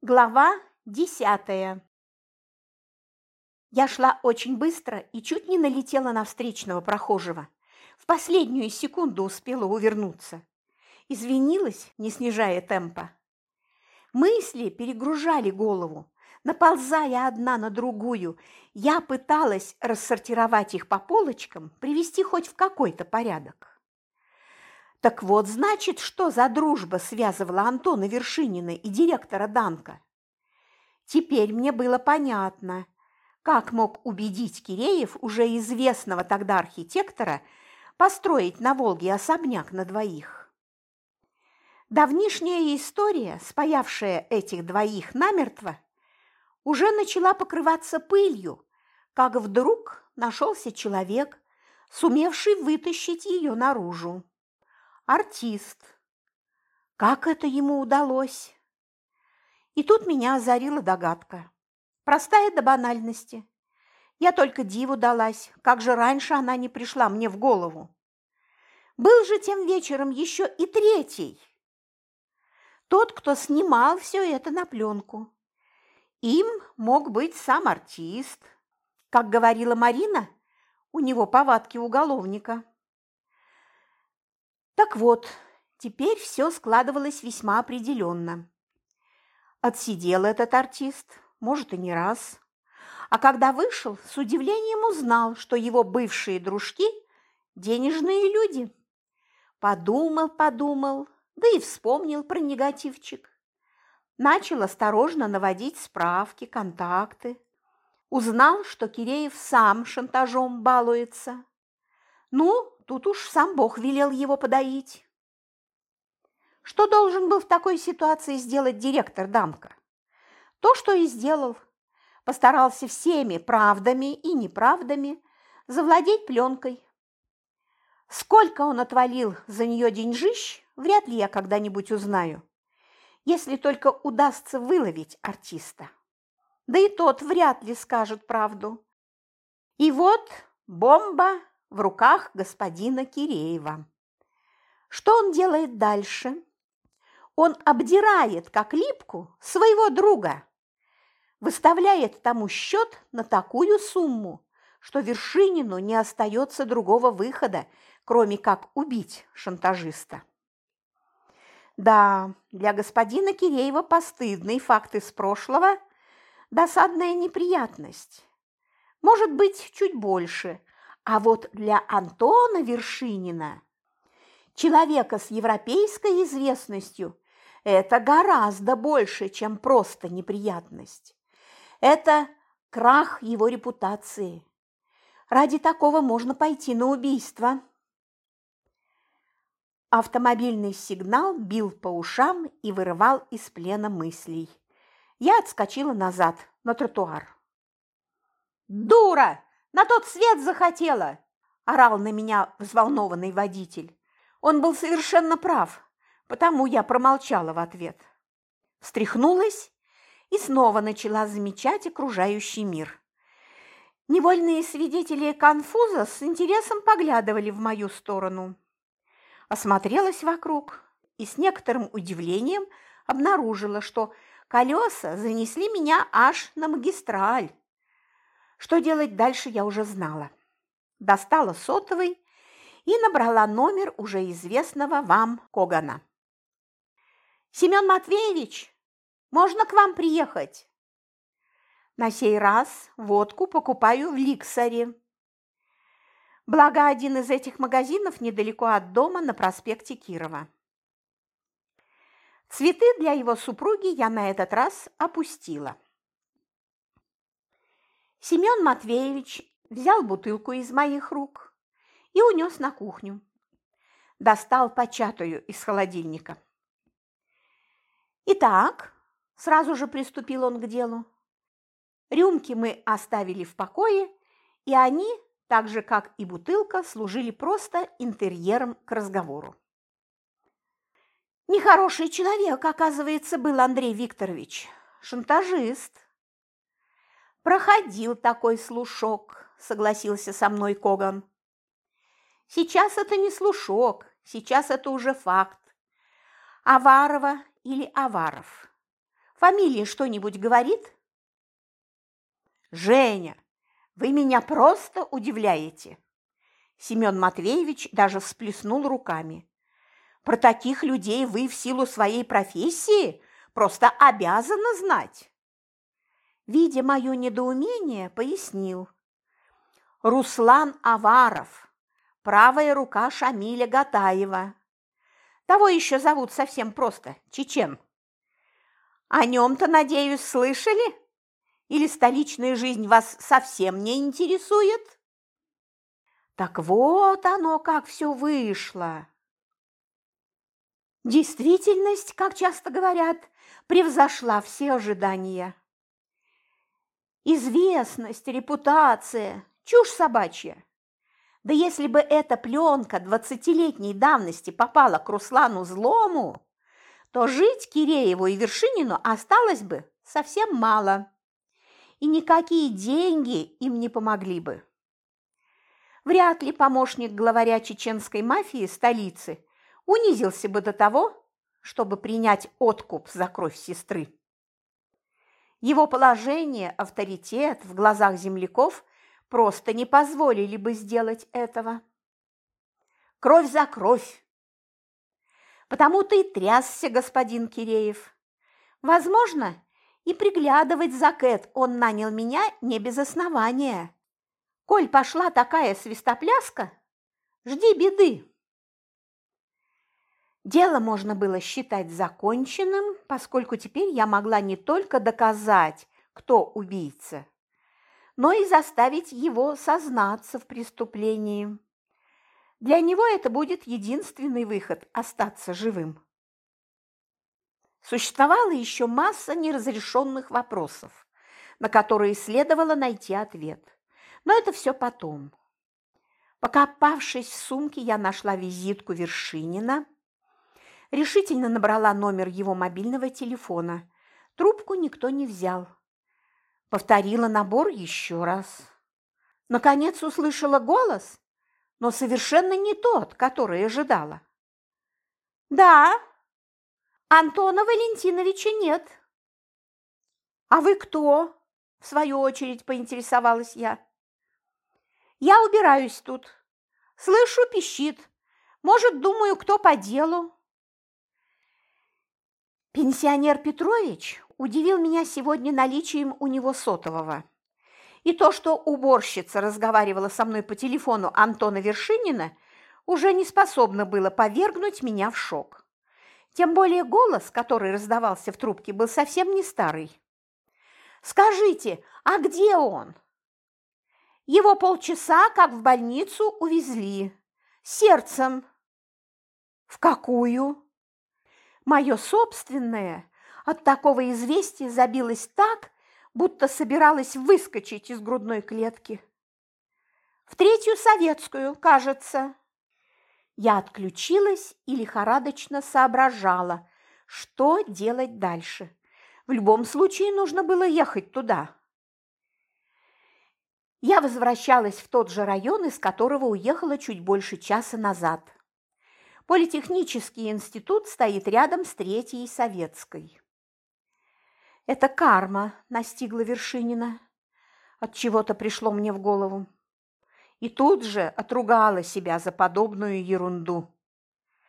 Глава десятая Я шла очень быстро и чуть не налетела на встречного прохожего. В последнюю секунду успела увернуться. Извинилась, не снижая темпа. Мысли перегружали голову. Наползая одна на другую, я пыталась рассортировать их по полочкам, привести хоть в какой-то порядок. Так вот, значит, что за дружба связывала Антона Вершинина и директора Данка? Теперь мне было понятно, как мог убедить Киреев, уже известного тогда архитектора, построить на Волге особняк на двоих. Давнишняя история, спаявшая этих двоих намертво, уже начала покрываться пылью, как вдруг нашелся человек, сумевший вытащить ее наружу артист. Как это ему удалось? И тут меня озарила догадка. Простая до банальности. Я только диву далась, как же раньше она не пришла мне в голову. Был же тем вечером еще и третий. Тот, кто снимал все это на пленку. Им мог быть сам артист. Как говорила Марина, у него повадки уголовника. Так вот, теперь все складывалось весьма определенно. Отсидел этот артист, может, и не раз. А когда вышел, с удивлением узнал, что его бывшие дружки – денежные люди. Подумал, подумал, да и вспомнил про негативчик. Начал осторожно наводить справки, контакты. Узнал, что Киреев сам шантажом балуется. Ну, тут уж сам Бог велел его подоить. Что должен был в такой ситуации сделать директор Дамка? То, что и сделал. Постарался всеми правдами и неправдами завладеть пленкой. Сколько он отвалил за нее деньжищ, вряд ли я когда-нибудь узнаю, если только удастся выловить артиста. Да и тот вряд ли скажет правду. И вот бомба в руках господина Киреева. Что он делает дальше? Он обдирает, как липку, своего друга, выставляет тому счет на такую сумму, что Вершинину не остается другого выхода, кроме как убить шантажиста. Да, для господина Киреева постыдный факт из прошлого – досадная неприятность. Может быть, чуть больше, а вот для Антона Вершинина, человека с европейской известностью, это гораздо больше, чем просто неприятность. Это крах его репутации. Ради такого можно пойти на убийство. Автомобильный сигнал бил по ушам и вырывал из плена мыслей. Я отскочила назад, на тротуар. «Дура!» На тот свет захотела!» – орал на меня взволнованный водитель. Он был совершенно прав, потому я промолчала в ответ. Встряхнулась и снова начала замечать окружающий мир. Невольные свидетели конфуза с интересом поглядывали в мою сторону. Осмотрелась вокруг и с некоторым удивлением обнаружила, что колеса занесли меня аж на магистраль. Что делать дальше, я уже знала. Достала сотовый и набрала номер уже известного вам Когана. «Семен Матвеевич, можно к вам приехать?» На сей раз водку покупаю в Ликсаре. Благо, один из этих магазинов недалеко от дома на проспекте Кирова. Цветы для его супруги я на этот раз опустила. Семен Матвеевич взял бутылку из моих рук и унес на кухню. Достал початую из холодильника. «Итак», – сразу же приступил он к делу, – «рюмки мы оставили в покое, и они, так же, как и бутылка, служили просто интерьером к разговору. Нехороший человек, оказывается, был Андрей Викторович, шантажист, «Проходил такой слушок», – согласился со мной Коган. «Сейчас это не слушок, сейчас это уже факт. Аварова или Аваров. Фамилия что-нибудь говорит? Женя, вы меня просто удивляете. Семен Матвеевич даже всплеснул руками. Про таких людей вы в силу своей профессии просто обязаны знать. Видя мое недоумение, пояснил. Руслан Аваров, правая рука Шамиля Гатаева. Того еще зовут совсем просто – Чечен. О нем-то, надеюсь, слышали? Или столичная жизнь вас совсем не интересует? Так вот оно, как все вышло. Действительность, как часто говорят, превзошла все ожидания. Известность, репутация, чушь собачья. Да если бы эта пленка двадцатилетней давности попала к Руслану Злому, то жить Кирееву и Вершинину осталось бы совсем мало. И никакие деньги им не помогли бы. Вряд ли помощник главаря чеченской мафии столицы унизился бы до того, чтобы принять откуп за кровь сестры. Его положение, авторитет в глазах земляков просто не позволили бы сделать этого. Кровь за кровь. Потому-то и трясся господин Киреев. Возможно, и приглядывать за Кэт он нанял меня не без основания. Коль пошла такая свистопляска, жди беды. Дело можно было считать законченным, поскольку теперь я могла не только доказать, кто убийца, но и заставить его сознаться в преступлении. Для него это будет единственный выход – остаться живым. Существовала еще масса неразрешенных вопросов, на которые следовало найти ответ. Но это все потом. Покопавшись в сумке, я нашла визитку Вершинина, решительно набрала номер его мобильного телефона. Трубку никто не взял. Повторила набор еще раз. Наконец услышала голос но совершенно не тот, который ожидала. «Да, Антона Валентиновича нет». «А вы кто?» – в свою очередь поинтересовалась я. «Я убираюсь тут. Слышу, пищит. Может, думаю, кто по делу». Пенсионер Петрович удивил меня сегодня наличием у него сотового. И то, что уборщица разговаривала со мной по телефону Антона Вершинина, уже не способно было повергнуть меня в шок. Тем более голос, который раздавался в трубке, был совсем не старый. «Скажите, а где он?» «Его полчаса, как в больницу, увезли. Сердцем». «В какую?» Мое собственное от такого известия забилось так, будто собиралась выскочить из грудной клетки. В третью советскую, кажется. Я отключилась и лихорадочно соображала, что делать дальше. В любом случае нужно было ехать туда. Я возвращалась в тот же район, из которого уехала чуть больше часа назад. Политехнический институт стоит рядом с Третьей Советской. Это карма настигла Вершинина. От чего-то пришло мне в голову. И тут же отругала себя за подобную ерунду.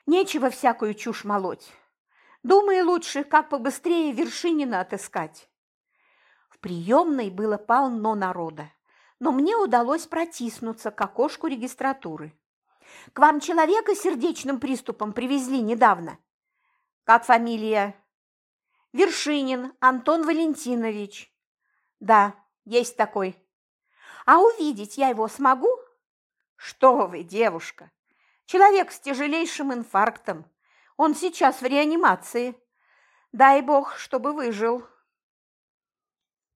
Нечего всякую чушь молоть. Думай лучше, как побыстрее Вершинина отыскать. В приемной было полно народа, но мне удалось протиснуться к окошку регистратуры. К вам человека с сердечным приступом привезли недавно. Как фамилия? Вершинин Антон Валентинович. Да, есть такой. А увидеть я его смогу? Что вы, девушка? Человек с тяжелейшим инфарктом. Он сейчас в реанимации. Дай бог, чтобы выжил.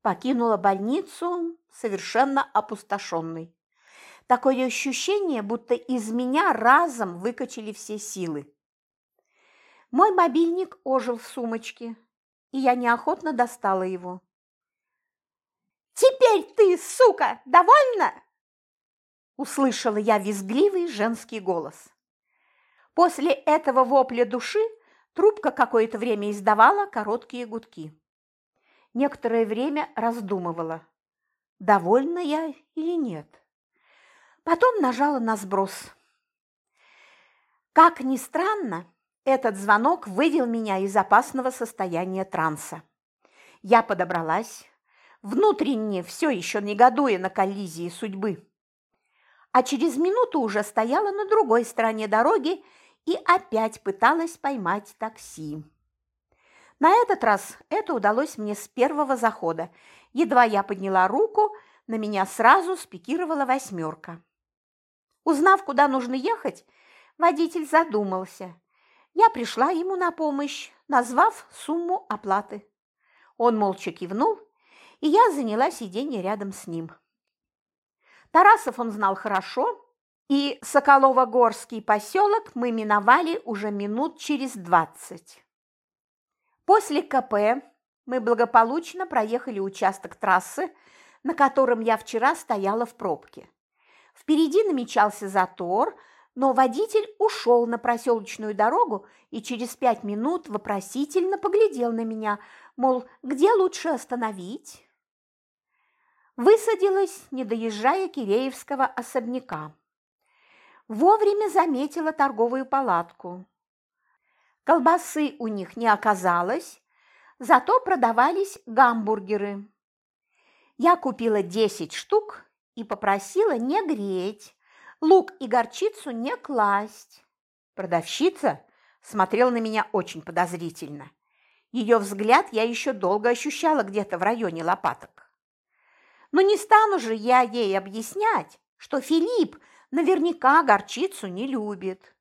Покинула больницу совершенно опустошенной. Такое ощущение, будто из меня разом выкачали все силы. Мой мобильник ожил в сумочке и я неохотно достала его. «Теперь ты, сука, довольна?» Услышала я визгливый женский голос. После этого вопля души трубка какое-то время издавала короткие гудки. Некоторое время раздумывала, довольна я или нет. Потом нажала на сброс. Как ни странно, этот звонок вывел меня из опасного состояния транса. Я подобралась, внутренне все еще негодуя на коллизии судьбы. А через минуту уже стояла на другой стороне дороги и опять пыталась поймать такси. На этот раз это удалось мне с первого захода. Едва я подняла руку, на меня сразу спикировала восьмерка. Узнав, куда нужно ехать, водитель задумался. Я пришла ему на помощь, назвав сумму оплаты. Он молча кивнул, и я заняла сиденье рядом с ним. Тарасов он знал хорошо, и Соколово-Горский поселок мы миновали уже минут через двадцать. После КП мы благополучно проехали участок трассы, на котором я вчера стояла в пробке. Впереди намечался затор, но водитель ушел на проселочную дорогу и через пять минут вопросительно поглядел на меня, мол, где лучше остановить? Высадилась, не доезжая Киреевского особняка. Вовремя заметила торговую палатку. Колбасы у них не оказалось, зато продавались гамбургеры. Я купила 10 штук и попросила не греть, лук и горчицу не класть. Продавщица смотрела на меня очень подозрительно. Ее взгляд я еще долго ощущала где-то в районе лопаток. Но не стану же я ей объяснять, что Филипп наверняка горчицу не любит.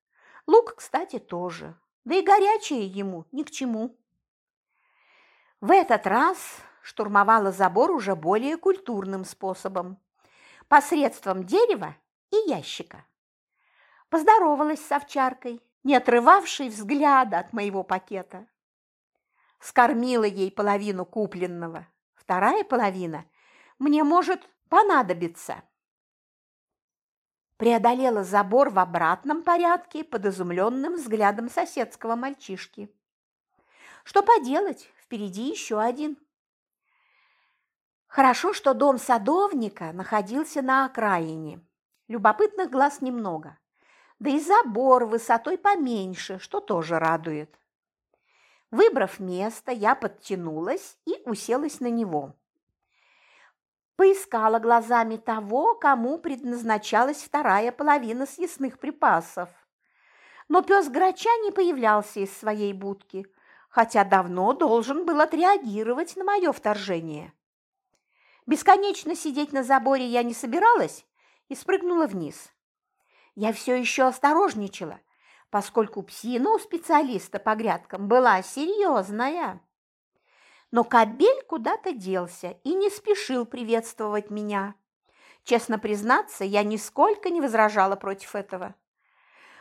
Лук, кстати, тоже. Да и горячее ему ни к чему. В этот раз штурмовала забор уже более культурным способом посредством дерева и ящика. Поздоровалась с овчаркой, не отрывавшей взгляда от моего пакета. Скормила ей половину купленного, вторая половина мне может понадобиться. Преодолела забор в обратном порядке под изумленным взглядом соседского мальчишки. Что поделать, впереди еще один. Хорошо, что дом садовника находился на окраине. Любопытных глаз немного. Да и забор высотой поменьше, что тоже радует. Выбрав место, я подтянулась и уселась на него. Поискала глазами того, кому предназначалась вторая половина съестных припасов. Но пес Грача не появлялся из своей будки, хотя давно должен был отреагировать на мое вторжение. Бесконечно сидеть на заборе я не собиралась и спрыгнула вниз. Я все еще осторожничала, поскольку псина у специалиста по грядкам была серьезная. Но кобель куда-то делся и не спешил приветствовать меня. Честно признаться, я нисколько не возражала против этого.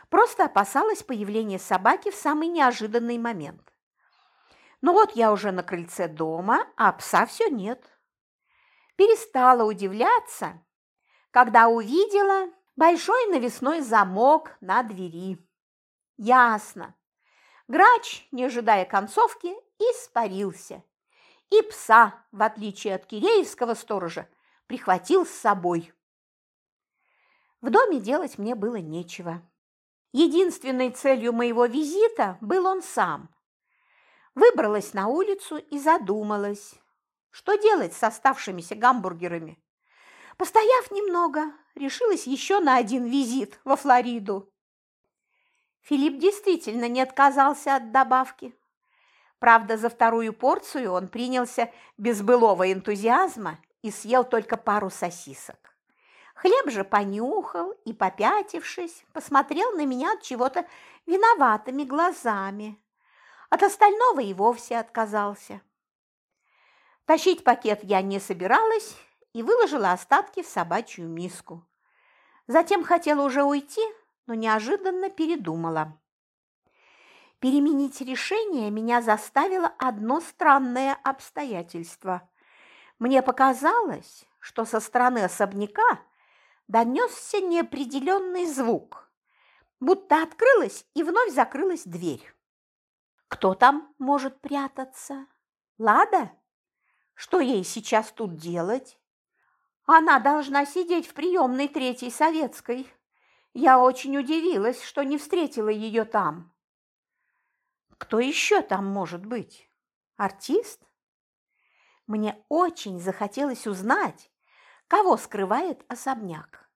Просто опасалась появления собаки в самый неожиданный момент. Но вот я уже на крыльце дома, а пса все нет перестала удивляться, когда увидела большой навесной замок на двери. Ясно. Грач, не ожидая концовки, испарился. И пса, в отличие от киреевского сторожа, прихватил с собой. В доме делать мне было нечего. Единственной целью моего визита был он сам. Выбралась на улицу и задумалась, что делать с оставшимися гамбургерами? Постояв немного, решилась еще на один визит во Флориду. Филипп действительно не отказался от добавки. Правда, за вторую порцию он принялся без былого энтузиазма и съел только пару сосисок. Хлеб же понюхал и, попятившись, посмотрел на меня от чего-то виноватыми глазами. От остального и вовсе отказался. Тащить пакет я не собиралась и выложила остатки в собачью миску. Затем хотела уже уйти, но неожиданно передумала. Переменить решение меня заставило одно странное обстоятельство. Мне показалось, что со стороны особняка донесся неопределенный звук, будто открылась и вновь закрылась дверь. Кто там может прятаться? Лада? Что ей сейчас тут делать? Она должна сидеть в приемной Третьей Советской. Я очень удивилась, что не встретила ее там. Кто еще там может быть? Артист? Мне очень захотелось узнать, кого скрывает особняк.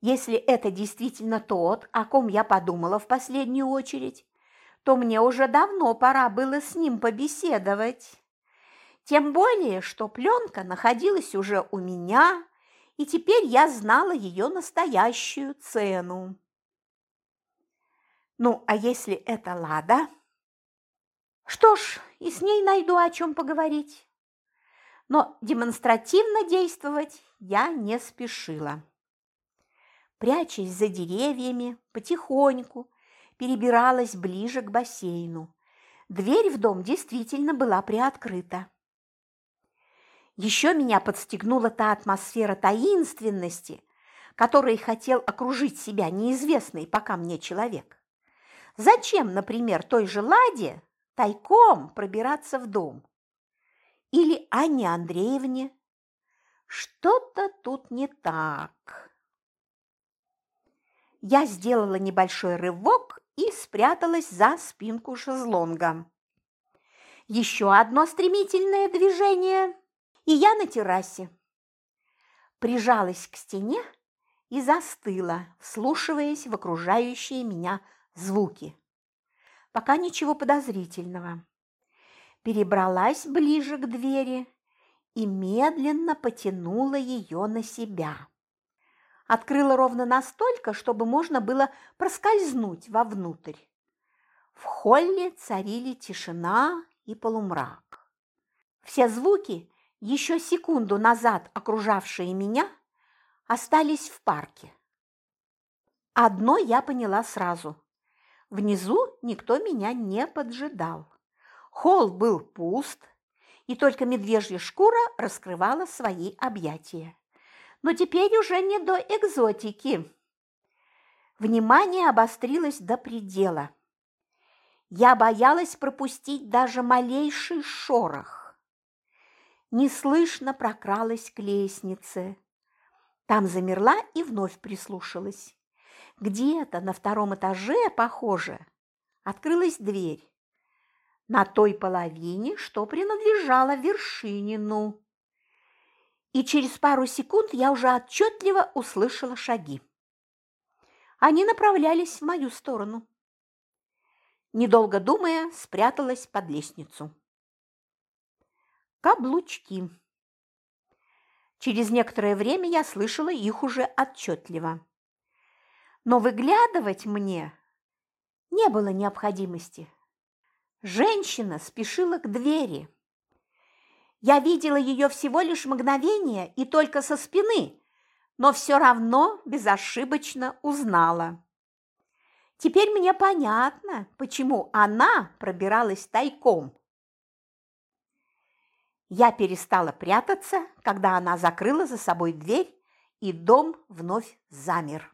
Если это действительно тот, о ком я подумала в последнюю очередь, то мне уже давно пора было с ним побеседовать. Тем более, что пленка находилась уже у меня, и теперь я знала ее настоящую цену. Ну, а если это Лада? Что ж, и с ней найду о чем поговорить. Но демонстративно действовать я не спешила. Прячась за деревьями, потихоньку перебиралась ближе к бассейну. Дверь в дом действительно была приоткрыта. Еще меня подстегнула та атмосфера таинственности, которой хотел окружить себя неизвестный пока мне человек. Зачем, например, той же Ладе тайком пробираться в дом? Или Анне Андреевне? Что-то тут не так. Я сделала небольшой рывок и спряталась за спинку шезлонга. Еще одно стремительное движение – и я на террасе. Прижалась к стене и застыла, вслушиваясь в окружающие меня звуки. Пока ничего подозрительного. Перебралась ближе к двери и медленно потянула ее на себя. Открыла ровно настолько, чтобы можно было проскользнуть вовнутрь. В холле царили тишина и полумрак. Все звуки еще секунду назад окружавшие меня, остались в парке. Одно я поняла сразу. Внизу никто меня не поджидал. Холл был пуст, и только медвежья шкура раскрывала свои объятия. Но теперь уже не до экзотики. Внимание обострилось до предела. Я боялась пропустить даже малейший шорох неслышно прокралась к лестнице. Там замерла и вновь прислушалась. Где-то на втором этаже, похоже, открылась дверь. На той половине, что принадлежала Вершинину. И через пару секунд я уже отчетливо услышала шаги. Они направлялись в мою сторону. Недолго думая, спряталась под лестницу каблучки. Через некоторое время я слышала их уже отчетливо. Но выглядывать мне не было необходимости. Женщина спешила к двери. Я видела ее всего лишь мгновение и только со спины, но все равно безошибочно узнала. Теперь мне понятно, почему она пробиралась тайком я перестала прятаться, когда она закрыла за собой дверь, и дом вновь замер.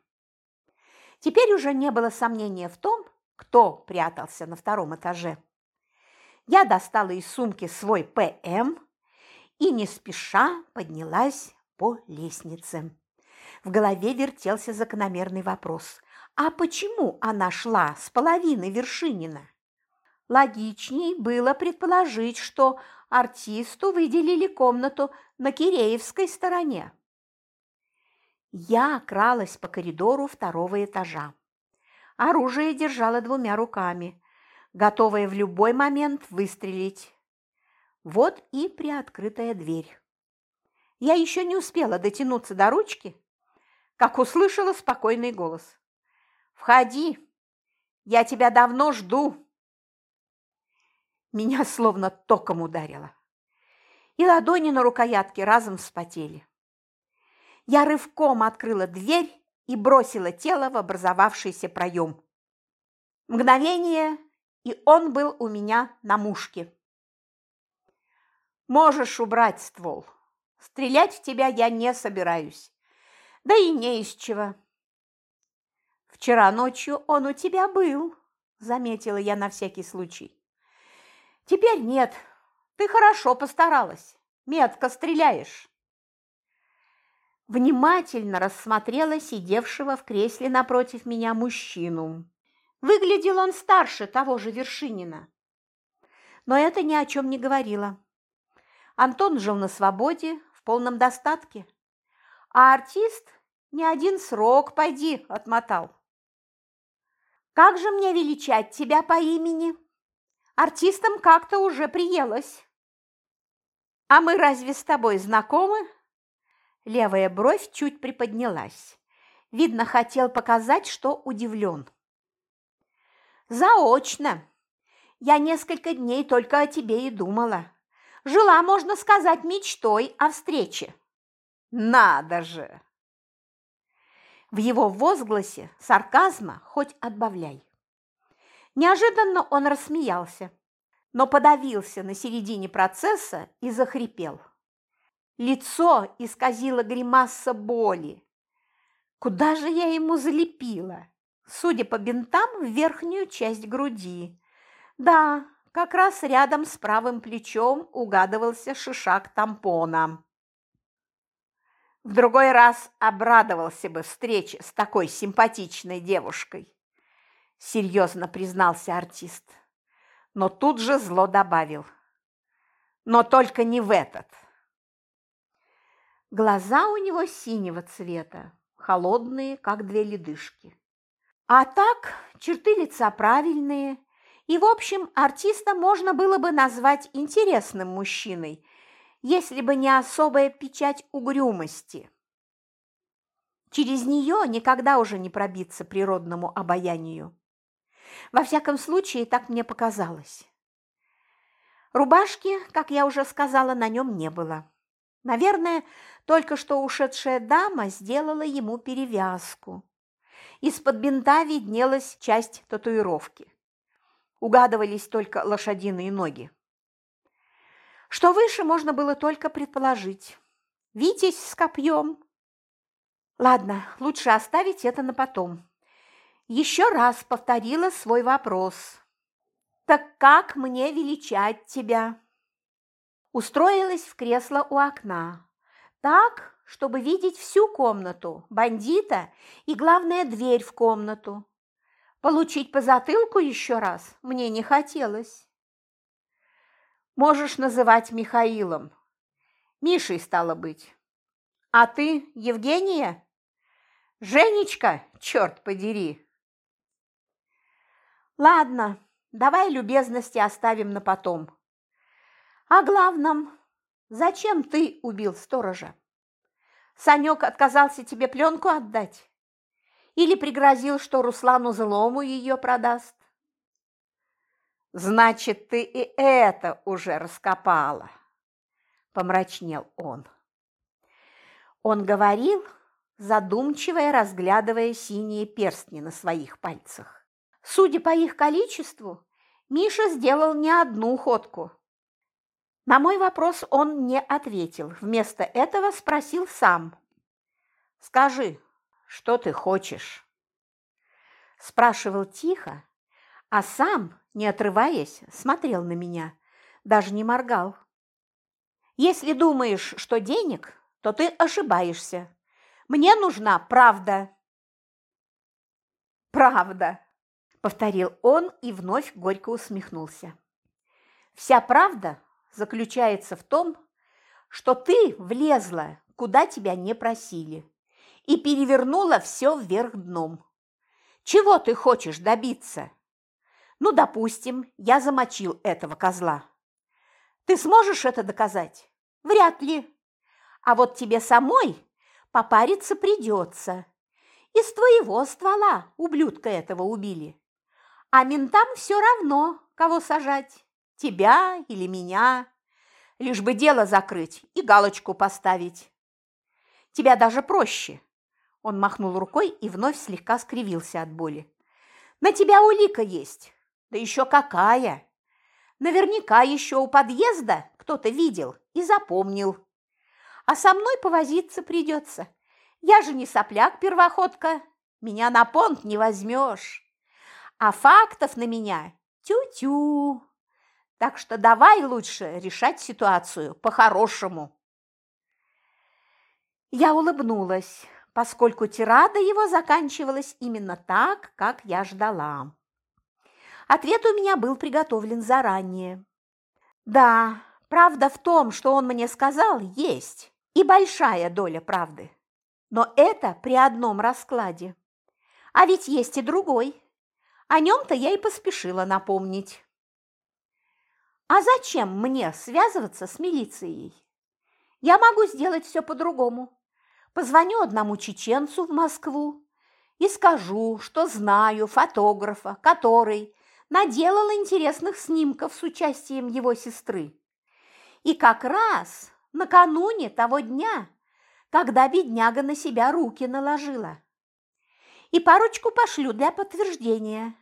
Теперь уже не было сомнения в том, кто прятался на втором этаже. Я достала из сумки свой ПМ и не спеша поднялась по лестнице. В голове вертелся закономерный вопрос. А почему она шла с половины Вершинина? Логичней было предположить, что артисту выделили комнату на Киреевской стороне. Я кралась по коридору второго этажа. Оружие держала двумя руками, готовая в любой момент выстрелить. Вот и приоткрытая дверь. Я еще не успела дотянуться до ручки, как услышала спокойный голос. «Входи! Я тебя давно жду!» Меня словно током ударило. И ладони на рукоятке разом вспотели. Я рывком открыла дверь и бросила тело в образовавшийся проем. Мгновение, и он был у меня на мушке. «Можешь убрать ствол. Стрелять в тебя я не собираюсь. Да и не из чего». «Вчера ночью он у тебя был», – заметила я на всякий случай. Теперь нет. Ты хорошо постаралась. Метко стреляешь. Внимательно рассмотрела сидевшего в кресле напротив меня мужчину. Выглядел он старше того же Вершинина. Но это ни о чем не говорило. Антон жил на свободе, в полном достатке. А артист ни один срок, пойди, отмотал. Как же мне величать тебя по имени? Артистам как-то уже приелось. А мы разве с тобой знакомы? Левая бровь чуть приподнялась. Видно, хотел показать, что удивлен. Заочно. Я несколько дней только о тебе и думала. Жила, можно сказать, мечтой о встрече. Надо же! В его возгласе сарказма хоть отбавляй. Неожиданно он рассмеялся, но подавился на середине процесса и захрипел. Лицо исказило гримаса боли. Куда же я ему залепила? Судя по бинтам, в верхнюю часть груди. Да, как раз рядом с правым плечом угадывался шишак тампона. В другой раз обрадовался бы встрече с такой симпатичной девушкой, серьезно признался артист. Но тут же зло добавил. Но только не в этот. Глаза у него синего цвета, холодные, как две ледышки. А так, черты лица правильные, и, в общем, артиста можно было бы назвать интересным мужчиной, если бы не особая печать угрюмости. Через нее никогда уже не пробиться природному обаянию. Во всяком случае, так мне показалось. Рубашки, как я уже сказала, на нем не было. Наверное, только что ушедшая дама сделала ему перевязку. Из-под бинта виднелась часть татуировки. Угадывались только лошадиные ноги. Что выше можно было только предположить. Витязь с копьем. Ладно, лучше оставить это на потом. Еще раз повторила свой вопрос. «Так как мне величать тебя?» Устроилась в кресло у окна. Так, чтобы видеть всю комнату, бандита и, главное, дверь в комнату. Получить по затылку еще раз мне не хотелось. Можешь называть Михаилом. Мишей стало быть. А ты Евгения? Женечка, черт подери. Ладно, давай любезности оставим на потом. О главном, зачем ты убил сторожа? Санек отказался тебе пленку отдать? Или пригрозил, что Руслану Злому ее продаст? Значит, ты и это уже раскопала, помрачнел он. Он говорил, задумчиво разглядывая синие перстни на своих пальцах. Судя по их количеству, Миша сделал не одну ходку. На мой вопрос он не ответил. Вместо этого спросил сам. «Скажи, что ты хочешь?» Спрашивал тихо, а сам, не отрываясь, смотрел на меня, даже не моргал. «Если думаешь, что денег, то ты ошибаешься. Мне нужна правда». «Правда», – повторил он и вновь горько усмехнулся. «Вся правда заключается в том, что ты влезла, куда тебя не просили, и перевернула все вверх дном. Чего ты хочешь добиться?» Ну, допустим, я замочил этого козла. Ты сможешь это доказать? Вряд ли. А вот тебе самой попариться придется. Из твоего ствола ублюдка этого убили. А ментам все равно, кого сажать, тебя или меня, лишь бы дело закрыть и галочку поставить. Тебя даже проще. Он махнул рукой и вновь слегка скривился от боли. На тебя улика есть. Да еще какая! Наверняка еще у подъезда кто-то видел и запомнил. А со мной повозиться придется. Я же не сопляк-первоходка, меня на понт не возьмешь. А фактов на меня тю-тю. Так что давай лучше решать ситуацию по-хорошему. Я улыбнулась, поскольку тирада его заканчивалась именно так, как я ждала. Ответ у меня был приготовлен заранее. Да, правда в том, что он мне сказал, есть, и большая доля правды. Но это при одном раскладе. А ведь есть и другой. О нем-то я и поспешила напомнить. А зачем мне связываться с милицией? Я могу сделать все по-другому. Позвоню одному чеченцу в Москву и скажу, что знаю фотографа, который наделал интересных снимков с участием его сестры. И как раз накануне того дня, когда бедняга на себя руки наложила. И парочку пошлю для подтверждения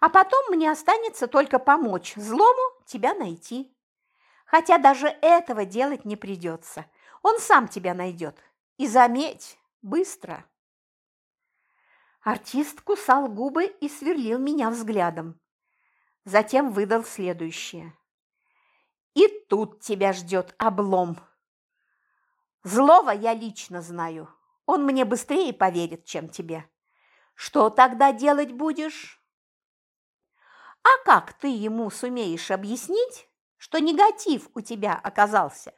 а потом мне останется только помочь злому тебя найти. Хотя даже этого делать не придется. Он сам тебя найдет. И заметь, быстро. Артист кусал губы и сверлил меня взглядом. Затем выдал следующее. И тут тебя ждет облом. Злого я лично знаю. Он мне быстрее поверит, чем тебе. Что тогда делать будешь? А как ты ему сумеешь объяснить, что негатив у тебя оказался?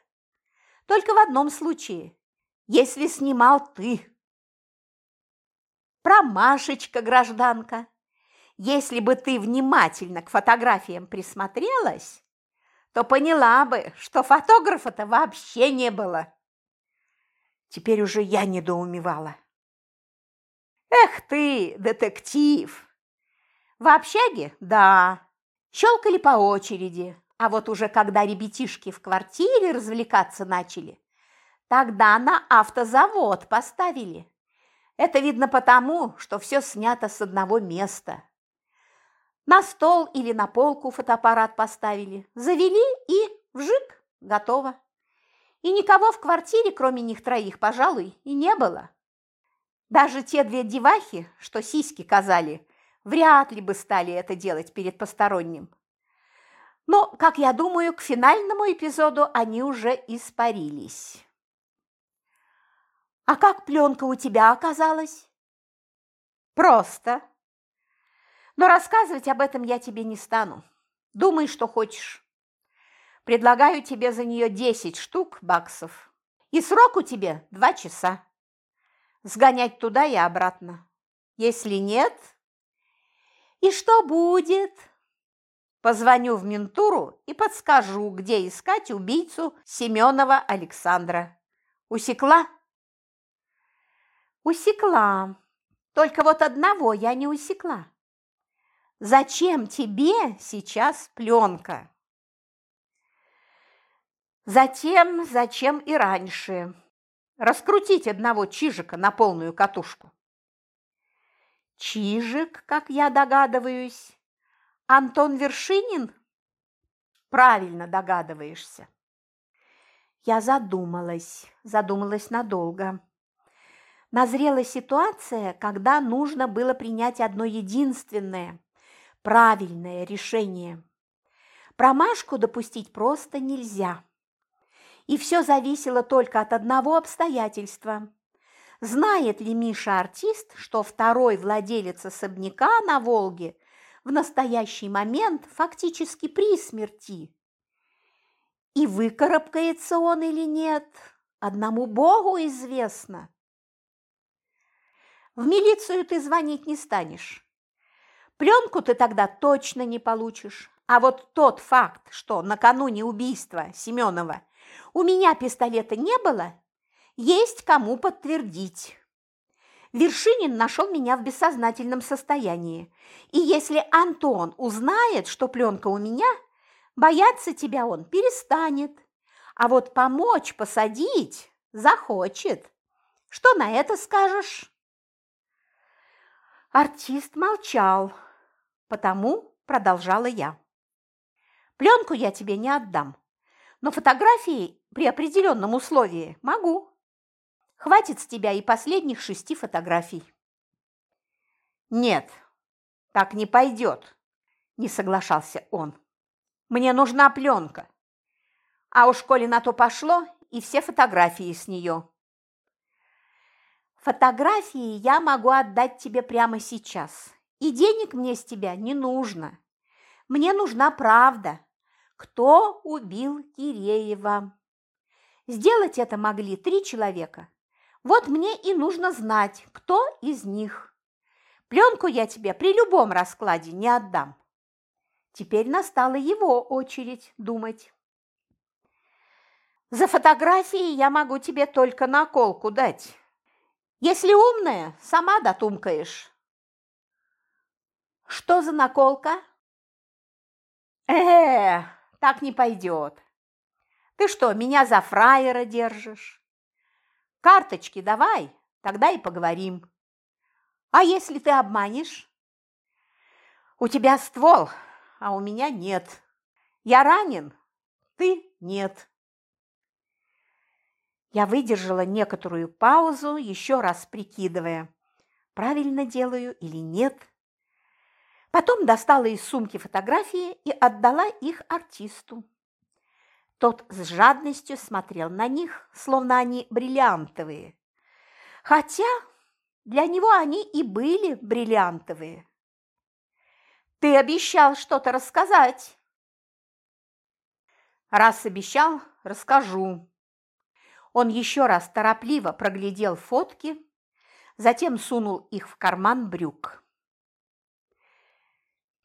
Только в одном случае, если снимал ты. Промашечка, гражданка, если бы ты внимательно к фотографиям присмотрелась, то поняла бы, что фотографа-то вообще не было. Теперь уже я недоумевала. Эх ты, детектив! В общаге – да. Щелкали по очереди. А вот уже когда ребятишки в квартире развлекаться начали, тогда на автозавод поставили. Это видно потому, что все снято с одного места. На стол или на полку фотоаппарат поставили, завели и вжик, готово. И никого в квартире, кроме них троих, пожалуй, и не было. Даже те две девахи, что сиськи казали, вряд ли бы стали это делать перед посторонним. Но, как я думаю, к финальному эпизоду они уже испарились. «А как пленка у тебя оказалась?» «Просто. Но рассказывать об этом я тебе не стану. Думай, что хочешь. Предлагаю тебе за нее 10 штук баксов. И срок у тебя два часа. Сгонять туда и обратно. Если нет, и что будет? Позвоню в ментуру и подскажу, где искать убийцу Семенова Александра. Усекла? Усекла. Только вот одного я не усекла. Зачем тебе сейчас пленка? Затем, зачем и раньше. Раскрутить одного чижика на полную катушку. Чижик, как я догадываюсь. Антон Вершинин? Правильно догадываешься. Я задумалась, задумалась надолго. Назрела ситуация, когда нужно было принять одно единственное, правильное решение. Промашку допустить просто нельзя. И все зависело только от одного обстоятельства. Знает ли Миша-артист, что второй владелец особняка на Волге в настоящий момент фактически при смерти? И выкарабкается он или нет, одному Богу известно. В милицию ты звонить не станешь. Пленку ты тогда точно не получишь. А вот тот факт, что накануне убийства Семенова у меня пистолета не было, есть кому подтвердить. Вершинин нашел меня в бессознательном состоянии. И если Антон узнает, что пленка у меня, бояться тебя он перестанет. А вот помочь посадить захочет. Что на это скажешь? Артист молчал, потому продолжала я. Пленку я тебе не отдам, но фотографии при определенном условии могу. Хватит с тебя и последних шести фотографий. Нет, так не пойдет, не соглашался он. Мне нужна пленка. А уж коли на то пошло, и все фотографии с нее. Фотографии я могу отдать тебе прямо сейчас. И денег мне с тебя не нужно. Мне нужна правда. Кто убил Киреева? Сделать это могли три человека. Вот мне и нужно знать, кто из них. Пленку я тебе при любом раскладе не отдам. Теперь настала его очередь думать. За фотографии я могу тебе только наколку дать. Если умная, сама дотумкаешь. Что за наколка? Э, так не пойдет. Ты что, меня за фраера держишь? Карточки давай, тогда и поговорим. А если ты обманешь? У тебя ствол, а у меня нет. Я ранен, ты нет. Я выдержала некоторую паузу, еще раз прикидывая, правильно делаю или нет. Потом достала из сумки фотографии и отдала их артисту. Тот с жадностью смотрел на них, словно они бриллиантовые. Хотя для него они и были бриллиантовые. «Ты обещал что-то рассказать!» «Раз обещал, расскажу». Он еще раз торопливо проглядел фотки, затем сунул их в карман брюк.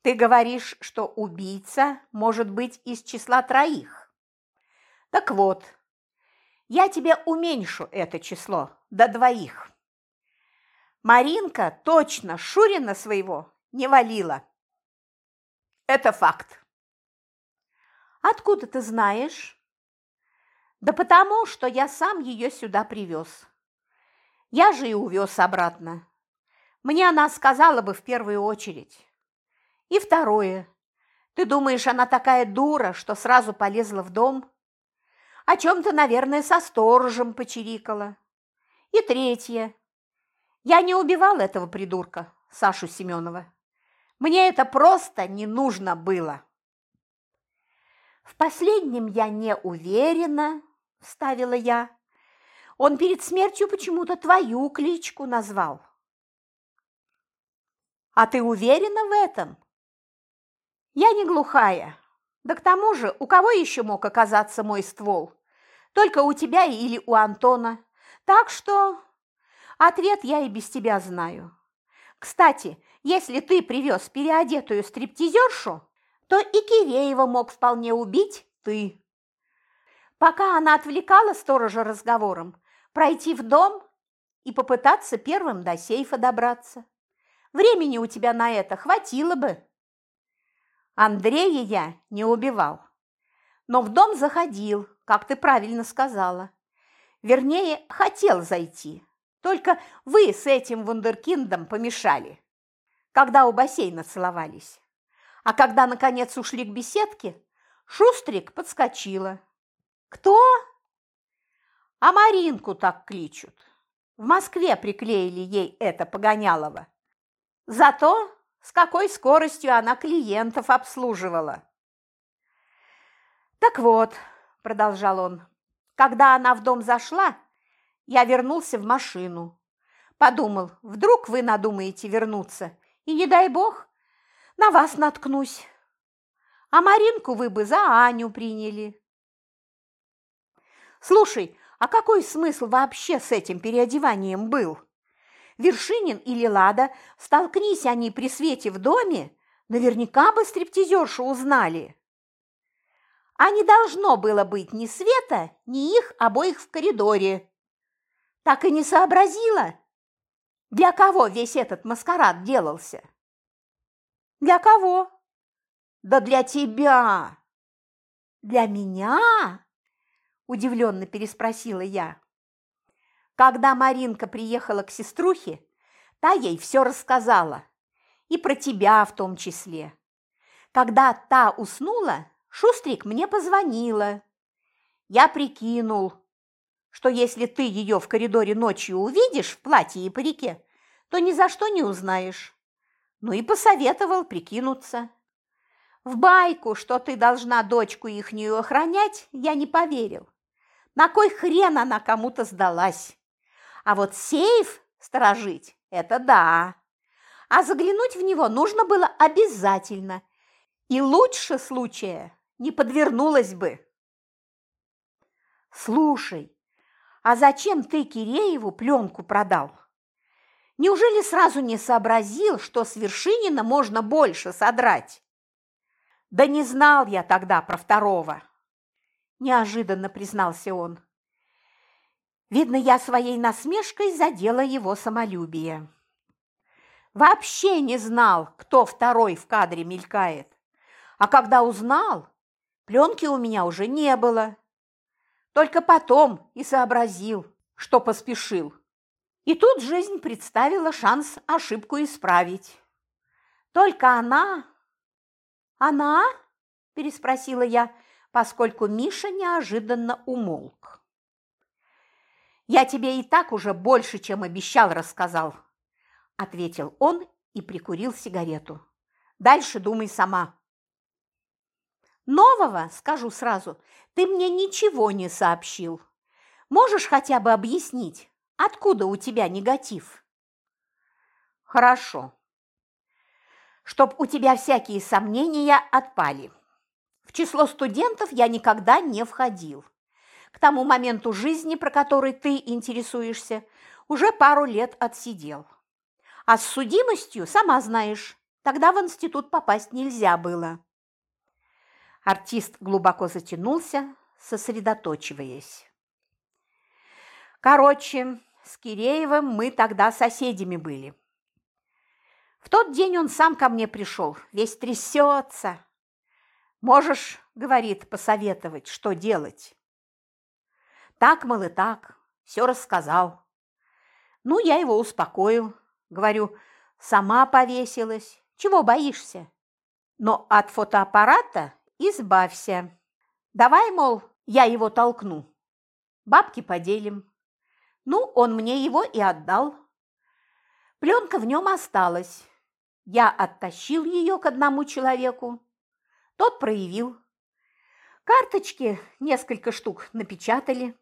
«Ты говоришь, что убийца может быть из числа троих?» Так вот, я тебе уменьшу это число до двоих. Маринка точно Шурина своего не валила. Это факт. Откуда ты знаешь? Да потому, что я сам ее сюда привез. Я же и увез обратно. Мне она сказала бы в первую очередь. И второе. Ты думаешь, она такая дура, что сразу полезла в дом? о чем-то, наверное, со сторожем почирикала. И третье. Я не убивал этого придурка, Сашу Семенова. Мне это просто не нужно было. В последнем я не уверена, вставила я. Он перед смертью почему-то твою кличку назвал. А ты уверена в этом? Я не глухая, да к тому же, у кого еще мог оказаться мой ствол? Только у тебя или у Антона. Так что ответ я и без тебя знаю. Кстати, если ты привез переодетую стриптизершу, то и Киреева мог вполне убить ты. Пока она отвлекала сторожа разговором, пройти в дом и попытаться первым до сейфа добраться. Времени у тебя на это хватило бы. Андрея я не убивал, но в дом заходил, как ты правильно сказала. Вернее, хотел зайти, только вы с этим вундеркиндом помешали, когда у бассейна целовались. А когда, наконец, ушли к беседке, Шустрик подскочила. «Кто?» «А Маринку так кличут. В Москве приклеили ей это погонялово. Зато с какой скоростью она клиентов обслуживала. «Так вот», – продолжал он, – «когда она в дом зашла, я вернулся в машину. Подумал, вдруг вы надумаете вернуться, и, не дай бог, на вас наткнусь. А Маринку вы бы за Аню приняли». «Слушай, а какой смысл вообще с этим переодеванием был?» Вершинин или Лада, столкнись они при свете в доме, наверняка бы стриптизершу узнали. А не должно было быть ни Света, ни их обоих в коридоре. Так и не сообразила, для кого весь этот маскарад делался. Для кого? Да для тебя. Для меня? Удивленно переспросила я. Когда Маринка приехала к сеструхе, та ей все рассказала, и про тебя в том числе. Когда та уснула, Шустрик мне позвонила. Я прикинул, что если ты ее в коридоре ночью увидишь в платье и парике, то ни за что не узнаешь. Ну и посоветовал прикинуться. В байку, что ты должна дочку ихнюю охранять, я не поверил. На кой хрен она кому-то сдалась? А вот сейф сторожить – это да. А заглянуть в него нужно было обязательно. И лучше случая не подвернулось бы. Слушай, а зачем ты Кирееву пленку продал? Неужели сразу не сообразил, что с Вершинина можно больше содрать? Да не знал я тогда про второго, неожиданно признался он. Видно, я своей насмешкой задела его самолюбие. Вообще не знал, кто второй в кадре мелькает. А когда узнал, пленки у меня уже не было. Только потом и сообразил, что поспешил. И тут жизнь представила шанс ошибку исправить. Только она... «Она?» – переспросила я, поскольку Миша неожиданно умолк. «Я тебе и так уже больше, чем обещал, рассказал», – ответил он и прикурил сигарету. «Дальше думай сама». «Нового, скажу сразу, ты мне ничего не сообщил. Можешь хотя бы объяснить, откуда у тебя негатив?» «Хорошо. Чтоб у тебя всякие сомнения отпали. В число студентов я никогда не входил. К тому моменту жизни, про который ты интересуешься, уже пару лет отсидел. А с судимостью, сама знаешь, тогда в институт попасть нельзя было. Артист глубоко затянулся, сосредоточиваясь. Короче, с Киреевым мы тогда соседями были. В тот день он сам ко мне пришел, весь трясется. Можешь, говорит, посоветовать, что делать. Так, мол, и так, все рассказал. Ну, я его успокоил. Говорю, сама повесилась, чего боишься? Но от фотоаппарата избавься. Давай, мол, я его толкну. Бабки поделим. Ну, он мне его и отдал. Пленка в нем осталась. Я оттащил ее к одному человеку. Тот проявил. Карточки несколько штук напечатали.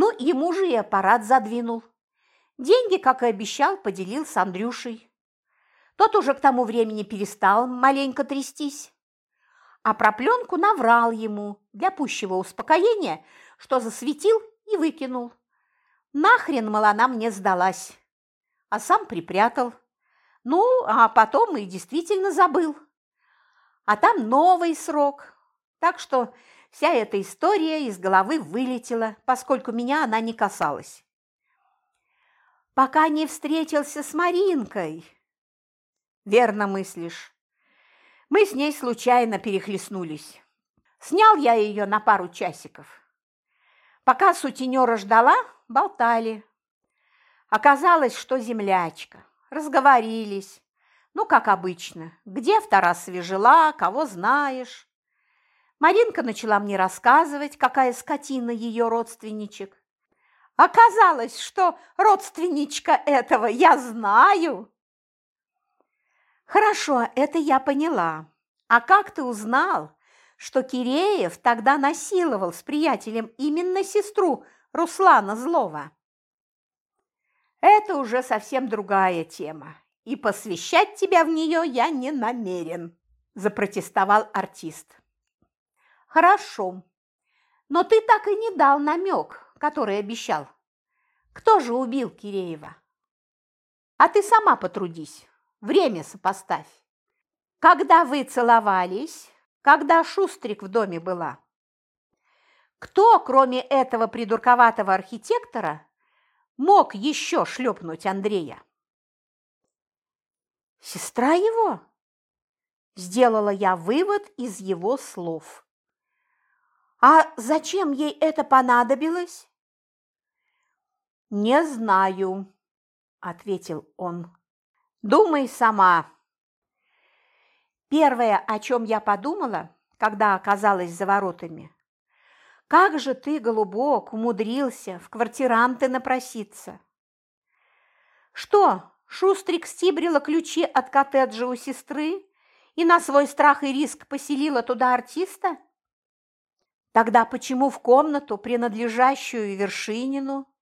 Ну, ему же и аппарат задвинул. Деньги, как и обещал, поделил с Андрюшей. Тот уже к тому времени перестал маленько трястись. А про пленку наврал ему для пущего успокоения, что засветил и выкинул. Нахрен, мол, она мне сдалась. А сам припрятал. Ну, а потом и действительно забыл. А там новый срок. Так что вся эта история из головы вылетела, поскольку меня она не касалась. Пока не встретился с Маринкой. Верно мыслишь. Мы с ней случайно перехлестнулись. Снял я ее на пару часиков. Пока сутенера ждала, болтали. Оказалось, что землячка. Разговорились. Ну, как обычно. Где в Тарасове жила, кого знаешь. Маринка начала мне рассказывать, какая скотина ее родственничек. Оказалось, что родственничка этого я знаю. Хорошо, это я поняла. А как ты узнал, что Киреев тогда насиловал с приятелем именно сестру Руслана Злова? Это уже совсем другая тема, и посвящать тебя в нее я не намерен, запротестовал артист. Хорошо, но ты так и не дал намек, который обещал. Кто же убил Киреева? А ты сама потрудись, время сопоставь. Когда вы целовались, когда Шустрик в доме была? Кто, кроме этого придурковатого архитектора, мог еще шлепнуть Андрея? Сестра его? Сделала я вывод из его слов. А зачем ей это понадобилось? Не знаю, ответил он. Думай сама. Первое, о чем я подумала, когда оказалась за воротами, как же ты, голубок, умудрился в квартиранты напроситься? Что, Шустрик стибрила ключи от коттеджа у сестры и на свой страх и риск поселила туда артиста? Тогда почему в комнату, принадлежащую Вершинину?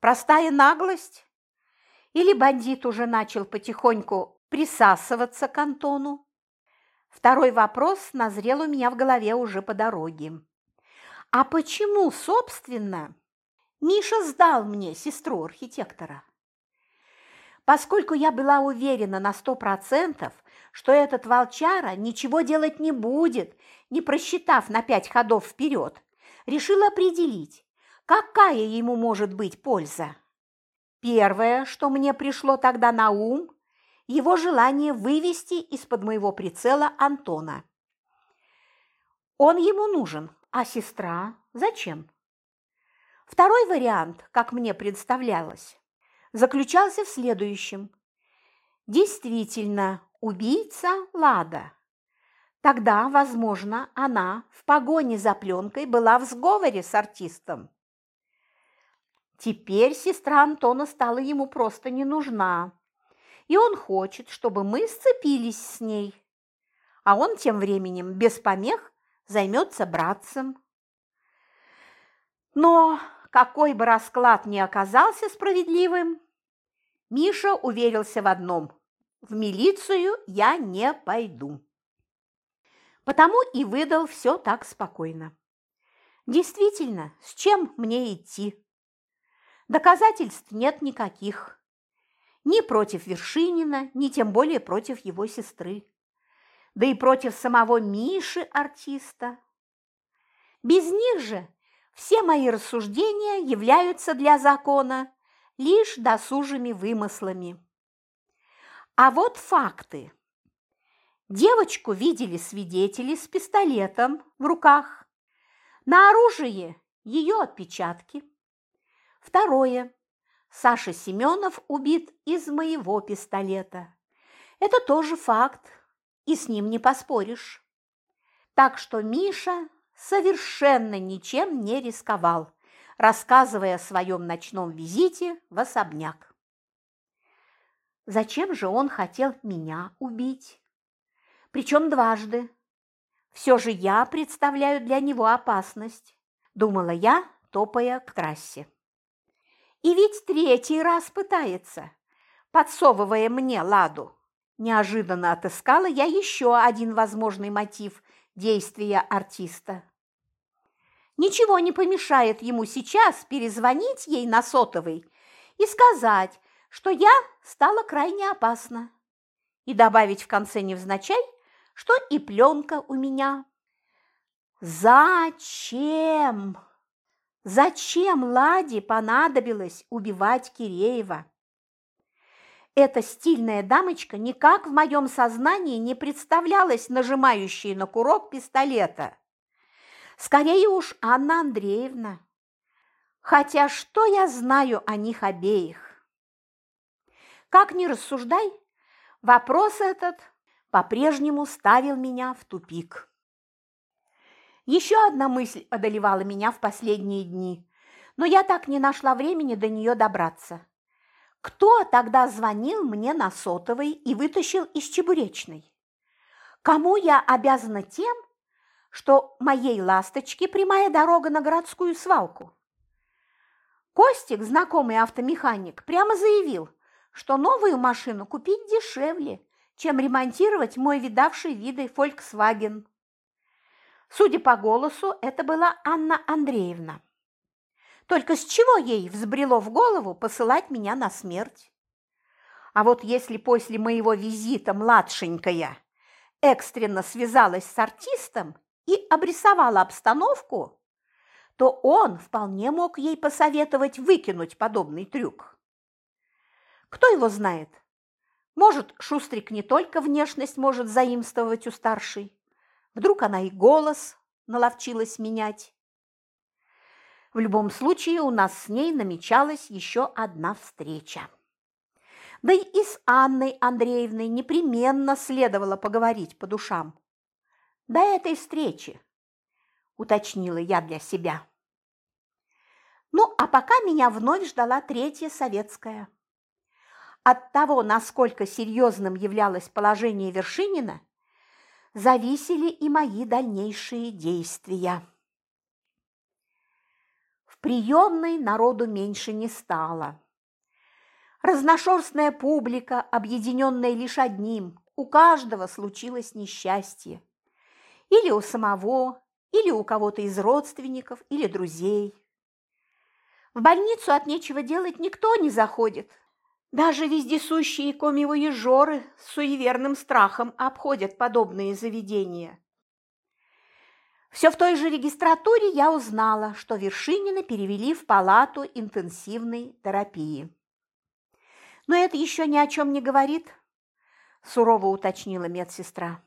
Простая наглость? Или бандит уже начал потихоньку присасываться к Антону? Второй вопрос назрел у меня в голове уже по дороге. А почему, собственно, Миша сдал мне сестру архитектора? Поскольку я была уверена на сто процентов, что этот волчара ничего делать не будет, не просчитав на пять ходов вперед, решила определить, какая ему может быть польза. Первое, что мне пришло тогда на ум, его желание вывести из-под моего прицела Антона. Он ему нужен, а сестра зачем? Второй вариант, как мне представлялось, заключался в следующем. Действительно, убийца Лада. Тогда, возможно, она в погоне за пленкой была в сговоре с артистом. Теперь сестра Антона стала ему просто не нужна, и он хочет, чтобы мы сцепились с ней. А он тем временем без помех займется братцем. Но какой бы расклад ни оказался справедливым, Миша уверился в одном – в милицию я не пойду. Потому и выдал все так спокойно. Действительно, с чем мне идти? Доказательств нет никаких. Ни против Вершинина, ни тем более против его сестры да и против самого Миши, артиста. Без них же все мои рассуждения являются для закона лишь досужими вымыслами. А вот факты. Девочку видели свидетели с пистолетом в руках. На оружие ее отпечатки. Второе. Саша Семенов убит из моего пистолета. Это тоже факт, и с ним не поспоришь. Так что Миша совершенно ничем не рисковал, рассказывая о своем ночном визите в особняк. Зачем же он хотел меня убить? Причем дважды. Все же я представляю для него опасность, думала я, топая к трассе. И ведь третий раз пытается, подсовывая мне ладу. Неожиданно отыскала я еще один возможный мотив действия артиста. Ничего не помешает ему сейчас перезвонить ей на сотовый и сказать, что я стала крайне опасна, и добавить в конце невзначай, что и пленка у меня. Зачем? Зачем Ладе понадобилось убивать Киреева? Эта стильная дамочка никак в моем сознании не представлялась нажимающей на курок пистолета. Скорее уж Анна Андреевна. Хотя что я знаю о них обеих? Как ни рассуждай, вопрос этот по-прежнему ставил меня в тупик. Еще одна мысль одолевала меня в последние дни, но я так не нашла времени до нее добраться. Кто тогда звонил мне на сотовый и вытащил из чебуречной? Кому я обязана тем, что моей ласточке прямая дорога на городскую свалку? Костик, знакомый автомеханик, прямо заявил, что новую машину купить дешевле, чем ремонтировать мой видавший виды Volkswagen. Судя по голосу, это была Анна Андреевна. Только с чего ей взбрело в голову посылать меня на смерть? А вот если после моего визита младшенькая экстренно связалась с артистом и обрисовала обстановку, то он вполне мог ей посоветовать выкинуть подобный трюк. Кто его знает? Может, Шустрик не только внешность может заимствовать у старшей, вдруг она и голос наловчилась менять. В любом случае у нас с ней намечалась еще одна встреча. Да и с Анной Андреевной непременно следовало поговорить по душам. До этой встречи, уточнила я для себя. Ну, а пока меня вновь ждала третья советская. От того, насколько серьезным являлось положение Вершинина, зависели и мои дальнейшие действия. В приемной народу меньше не стало. Разношерстная публика, объединенная лишь одним, у каждого случилось несчастье. Или у самого, или у кого-то из родственников, или друзей. В больницу от нечего делать никто не заходит. Даже вездесущие комивоежоры с суеверным страхом обходят подобные заведения. Все в той же регистратуре я узнала, что Вершинина перевели в палату интенсивной терапии. Но это еще ни о чем не говорит, сурово уточнила медсестра.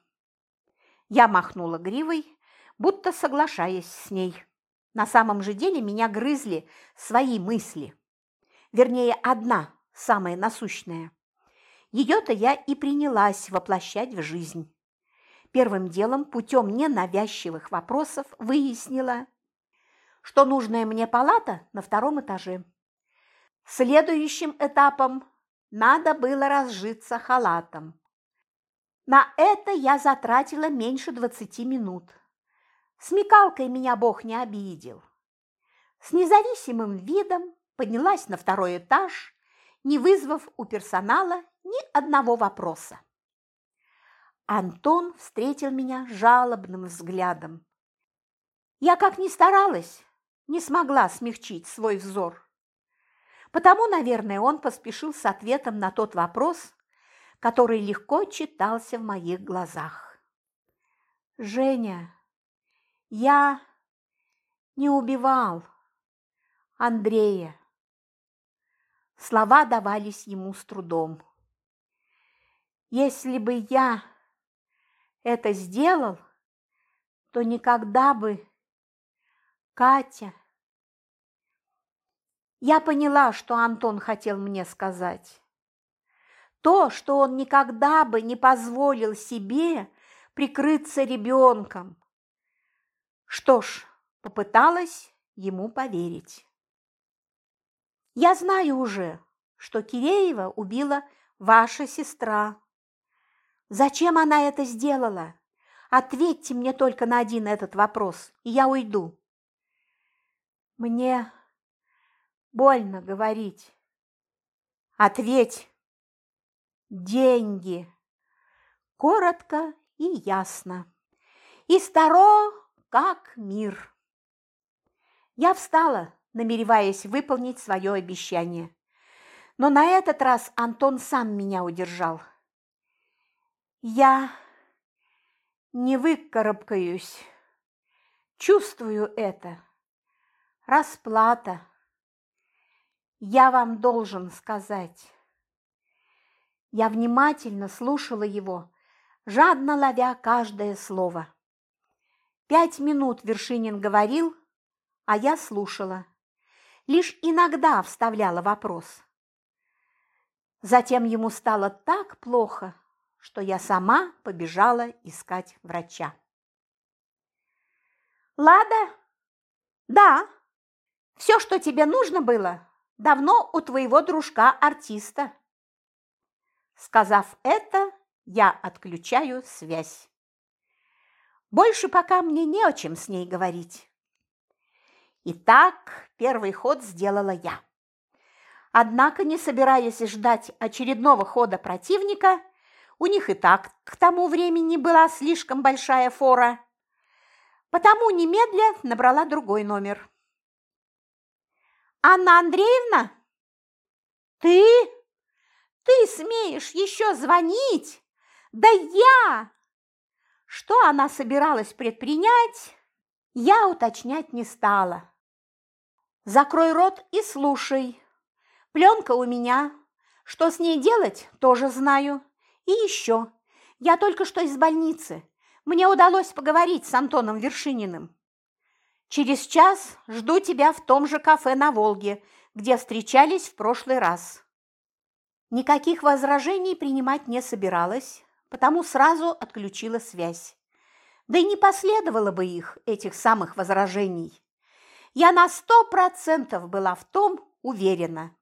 Я махнула гривой, будто соглашаясь с ней. На самом же деле меня грызли свои мысли. Вернее, одна, самая насущная. Ее-то я и принялась воплощать в жизнь. Первым делом, путем ненавязчивых вопросов, выяснила, что нужная мне палата на втором этаже. Следующим этапом надо было разжиться халатом. На это я затратила меньше двадцати минут. Смекалкой меня Бог не обидел. С независимым видом поднялась на второй этаж, не вызвав у персонала ни одного вопроса. Антон встретил меня жалобным взглядом. Я как ни старалась, не смогла смягчить свой взор. Потому, наверное, он поспешил с ответом на тот вопрос, который легко читался в моих глазах. «Женя, я не убивал Андрея». Слова давались ему с трудом. «Если бы я это сделал, то никогда бы Катя я поняла, что Антон хотел мне сказать. То, что он никогда бы не позволил себе прикрыться ребенком. Что ж, попыталась ему поверить. Я знаю уже, что Киреева убила ваша сестра. Зачем она это сделала? Ответьте мне только на один этот вопрос, и я уйду. Мне Больно говорить. Ответь. Деньги. Коротко и ясно. И старо, как мир. Я встала, намереваясь выполнить свое обещание. Но на этот раз Антон сам меня удержал. Я не выкарабкаюсь. Чувствую это. Расплата. Я вам должен сказать. Я внимательно слушала его, жадно ловя каждое слово. Пять минут Вершинин говорил, а я слушала. Лишь иногда вставляла вопрос. Затем ему стало так плохо, что я сама побежала искать врача. «Лада? Да. Все, что тебе нужно было, давно у твоего дружка-артиста». Сказав это, я отключаю связь. Больше пока мне не о чем с ней говорить. Итак, первый ход сделала я. Однако, не собираясь ждать очередного хода противника, у них и так к тому времени была слишком большая фора, потому немедля набрала другой номер. Анна Андреевна? Ты? Ты смеешь еще звонить? Да я! Что она собиралась предпринять, я уточнять не стала. Закрой рот и слушай. Пленка у меня. Что с ней делать, тоже знаю. И еще. Я только что из больницы. Мне удалось поговорить с Антоном Вершининым. Через час жду тебя в том же кафе на Волге, где встречались в прошлый раз. Никаких возражений принимать не собиралась, потому сразу отключила связь. Да и не последовало бы их, этих самых возражений. Я на сто процентов была в том уверена.